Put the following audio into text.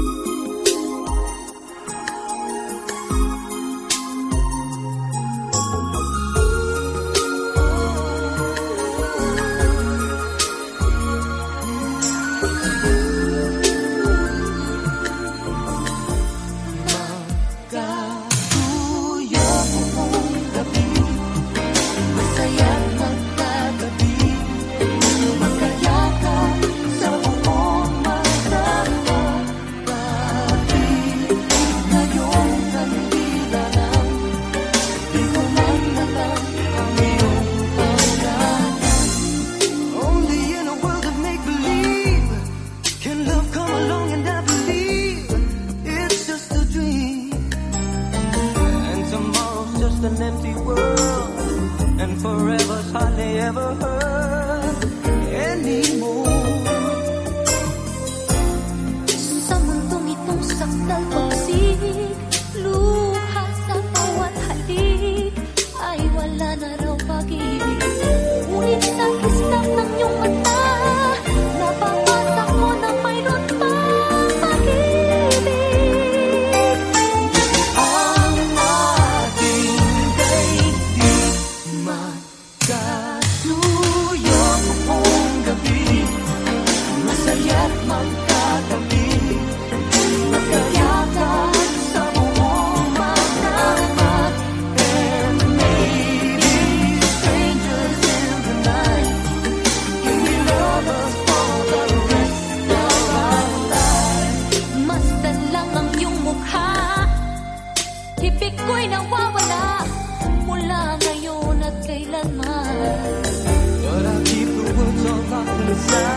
you never heard. inside.